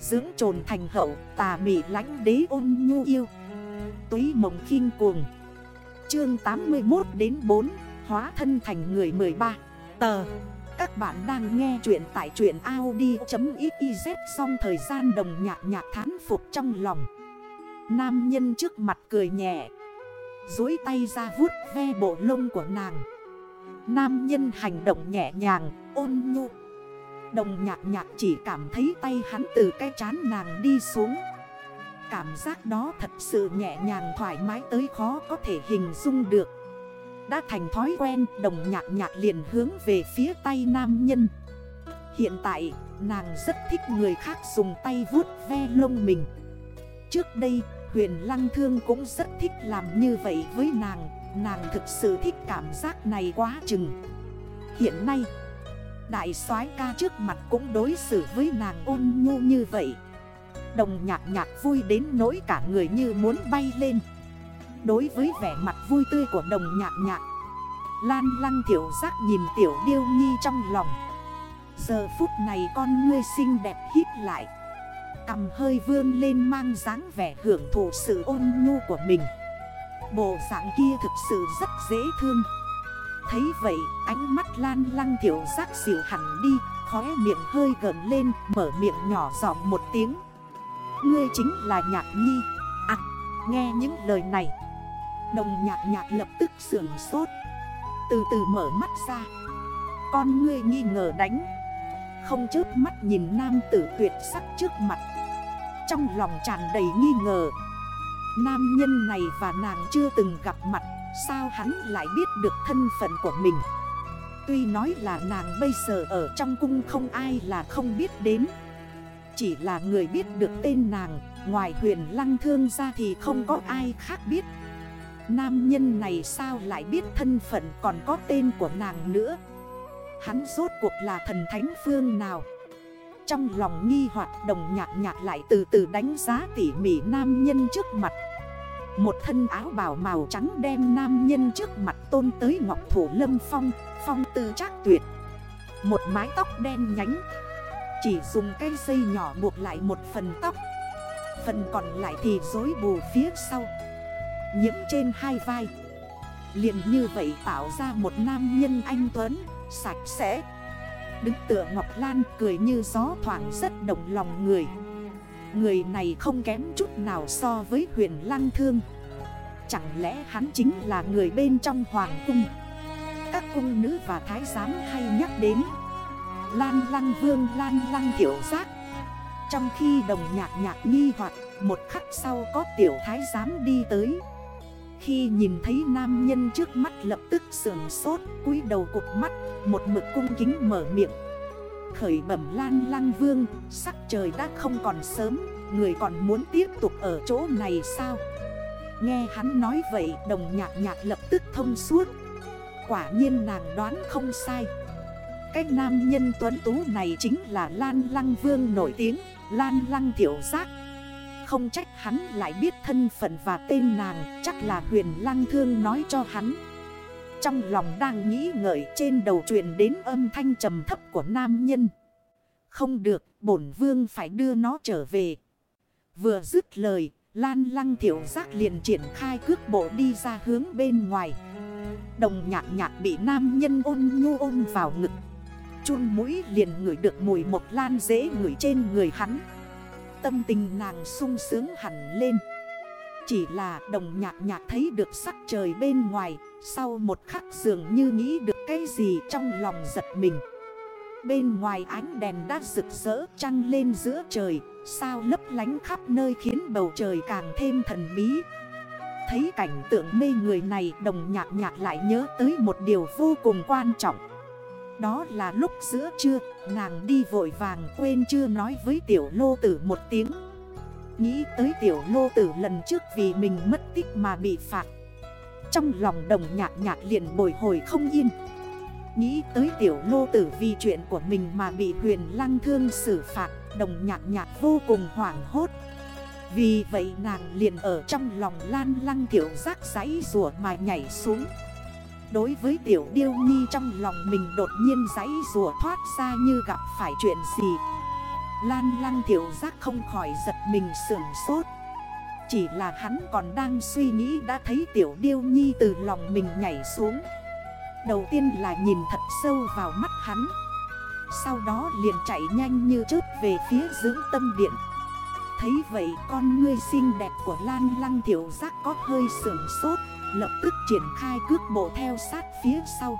Dưỡng trồn thành hậu tà mị lánh đế ôn nhu yêu. Túy mộng khinh cuồng. Chương 81 đến 4 Hóa thân thành người 13 Tờ. Các bạn đang nghe chuyện tại chuyện Audi.xyz Xong thời gian đồng nhạc nhạc thán phục trong lòng. Nam nhân trước mặt cười nhẹ. Dối tay ra vuốt ve bộ lông của nàng. Nam nhân hành động nhẹ nhàng, ôn nhu. Đồng nhạc nhạc chỉ cảm thấy tay hắn từ cái chán nàng đi xuống. Cảm giác đó thật sự nhẹ nhàng thoải mái tới khó có thể hình dung được. Đã thành thói quen, đồng nhạc nhạc liền hướng về phía tay nam nhân. Hiện tại, nàng rất thích người khác dùng tay vuốt ve lông mình. Trước đây, huyền lăng thương cũng rất thích làm như vậy với nàng. Nàng thực sự thích cảm giác này quá chừng. Hiện nay Đại soái ca trước mặt cũng đối xử với nàng ôn nhu như vậy. Đồng nhạc nhạc vui đến nỗi cả người như muốn bay lên. Đối với vẻ mặt vui tươi của đồng nhạc nhạc, Lan lăng thiểu giác nhìn tiểu điêu nhi trong lòng. Giờ phút này con ngươi xinh đẹp hít lại. Cầm hơi vươn lên mang dáng vẻ hưởng thụ sự ôn nhu của mình. Bộ dạng kia thực sự rất dễ thương. Thấy vậy, ánh mắt lan lăng thiểu giác xỉu hẳn đi, Khóe miệng hơi gần lên, mở miệng nhỏ giọng một tiếng. Ngươi chính là nhạc nhi. À nghe những lời này. Đồng nhạc nhạc lập tức sưởng sốt. Từ từ mở mắt ra. Con ngươi nghi ngờ đánh. Không chớp mắt nhìn nam tử tuyệt sắc trước mặt. Trong lòng tràn đầy nghi ngờ. Nam nhân này và nàng chưa từng gặp mặt. Sao hắn lại biết được thân phận của mình? Tuy nói là nàng bây giờ ở trong cung không ai là không biết đến. Chỉ là người biết được tên nàng, Ngoài huyền lăng thương ra thì không có ai khác biết. Nam nhân này sao lại biết thân phận còn có tên của nàng nữa? Hắn rốt cuộc là thần thánh phương nào? Trong lòng nghi hoạt đồng nhạc nhạc lại từ từ đánh giá tỉ mỉ nam nhân trước mặt một thân áo bào màu trắng đem nam nhân trước mặt tôn tới ngọc thủ lâm phong Phong tư trác tuyệt. Một mái tóc đen nhánh, Chỉ dùng cây dây nhỏ buộc lại một phần tóc. Phần còn lại thì dối bù phía sau. Nhiễm trên hai vai, liền như vậy tạo ra một nam nhân anh Tuấn, Sạch sẽ. Đứng tựa Ngọc Lan, cười như gió thoảng rất động lòng người. Người này không kém chút nào so với huyền lăng thương. Chẳng lẽ hắn chính là người bên trong hoàng cung? Các cung nữ và thái giám hay nhắc đến. Lan lăng vương, lan lăng tiểu giác. Trong khi đồng nhạc nhạc nghi hoặc, Một khắc sau có tiểu thái giám đi tới. Khi nhìn thấy nam nhân trước mắt lập tức sườn sốt, cúi đầu cục mắt, Một mực cung kính mở miệng. Khởi bẩm lan lăng vương, Sắc trời đã không còn sớm, Người còn muốn tiếp tục ở chỗ này sao? Nghe hắn nói vậy, đồng nhạc nhạc lập tức thông suốt. Quả nhiên nàng đoán không sai. Cái nam nhân tuấn tú này chính là Lan Lăng Vương nổi tiếng, Lan Lăng Thiểu Giác. Không trách hắn lại biết thân phận và tên nàng, Chắc là huyền Lăng Thương nói cho hắn. Trong lòng đang nghĩ ngợi trên đầu truyền đến âm thanh trầm thấp của nam nhân. Không được, bổn vương phải đưa nó trở về. Vừa dứt lời, Lan lăng thiểu giác liền triển khai cước bộ đi ra hướng bên ngoài. Đồng nhạc nhạc bị nam nhân ôn nhu ôm vào ngực. Chun mũi liền ngửi được mùi một lan dễ ngửi trên người hắn. Tâm tình nàng sung sướng hẳn lên. Chỉ là đồng nhạc nhạc thấy được sắc trời bên ngoài, Sau một khắc dường như nghĩ được cái gì trong lòng giật mình. Bên ngoài ánh đèn đã rực rỡ trăng lên giữa trời, Sao lấp lánh khắp nơi khiến bầu trời càng thêm thần bí. Thấy cảnh tượng mê người này, đồng nhạc nhạc lại nhớ tới một điều vô cùng quan trọng. Đó là lúc giữa trưa, nàng đi vội vàng quên chưa nói với tiểu lô tử một tiếng. Nghĩ tới tiểu lô tử lần trước vì mình mất tích mà bị phạt. Trong lòng đồng nhạc nhạc liền bồi hồi không yên. Nghĩ tới tiểu lô tử vì chuyện của mình mà bị huyền lăng thương xử phạt, Đồng nhạc nhạc vô cùng hoảng hốt. Vì vậy nàng liền ở trong lòng lan lăng tiểu giác giấy rùa mà nhảy xuống. Đối với tiểu điêu nhi trong lòng mình đột nhiên giấy rùa thoát ra như gặp phải chuyện gì Lan lăng thiểu giác không khỏi giật mình sưởng sốt. Chỉ là hắn còn đang suy nghĩ đã thấy tiểu điêu nhi từ lòng mình nhảy xuống. Đầu tiên là nhìn thật sâu vào mắt hắn. Sau đó liền chạy nhanh như chớp về phía dưỡng tâm điện. Thấy vậy con ngươi xinh đẹp của Lan Lăng Thiểu Giác có hơi sưởng sốt, Lập tức triển khai cước bộ theo sát phía sau.